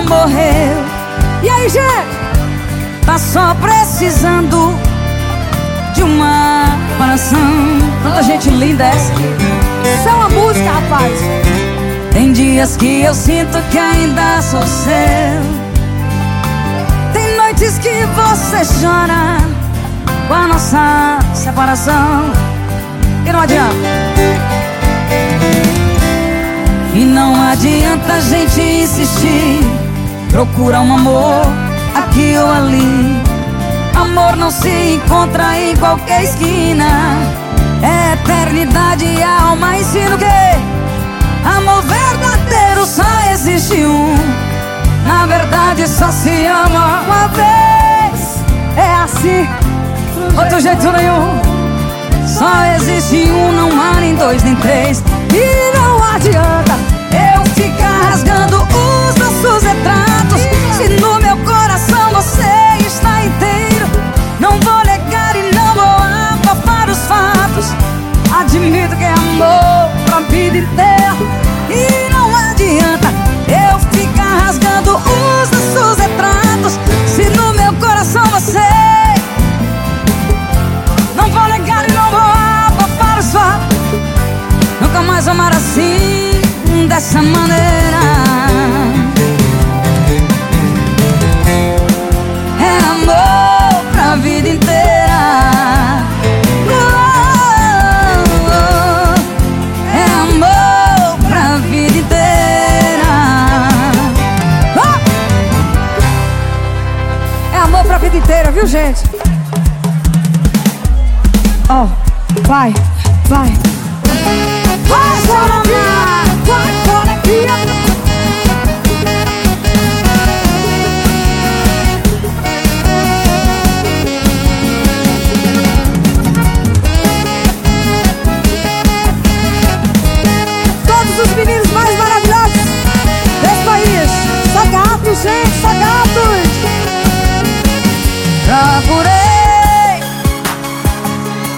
não morreu. E aí, gente? Tá só precisando de uma paração. Tanta gente linda essa. Isso é uma música, rapaz. Tem dias que eu sinto que ainda sou seu. Tem noites que você chora com a nossa separação. E não adianta. E não adianta a gente insistir. Procura um amor aqui ou ali. Amor não se encontra em qualquer esquina. É eternidade e alma ensina o quê? Amor verdadeiro só existe um. Na verdade só se ama uma vez. É assim. Outro jeito nenhum. Só existe um, não há nem dois nem três. E não adianta viu, gente? Ó, vai, vai. Vai, Procurei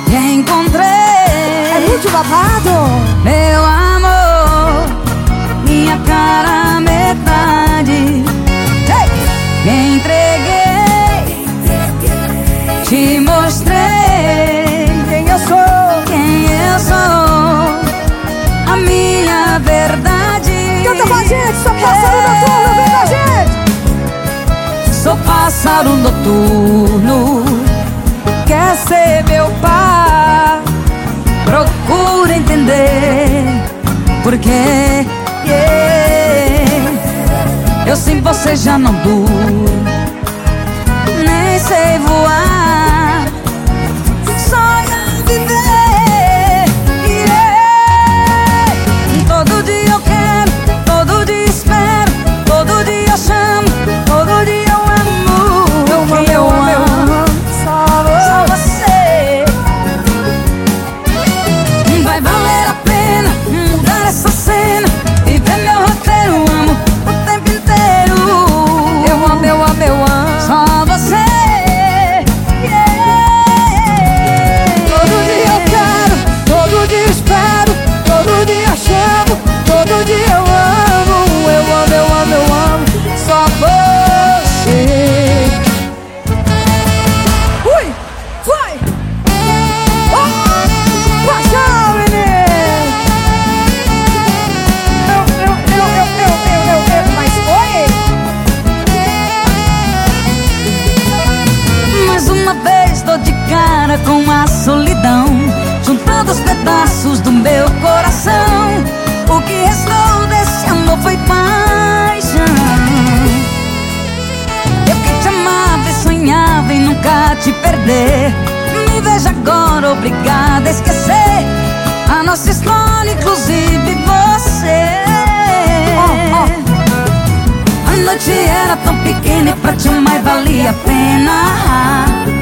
e encontrei. É muito babado! Meu amor, minha cara metade. Me entreguei, te mostrei Quem eu sou? quem eu sou, a minha verdade. Canta com a gente, sou pássaro noturno, vem com a gente! Sou pássaro noturno, quer ser meu par. Procura entender porque eu sem você já não duro, com a solidão Juntando os pedaços do meu coração O que restou desse amor foi paixão. Eu que te amava e sonhava em nunca te perder Me vejo agora obrigada a esquecer A nossa história, inclusive você. A noite era tão pequena e pra te amar valia a pena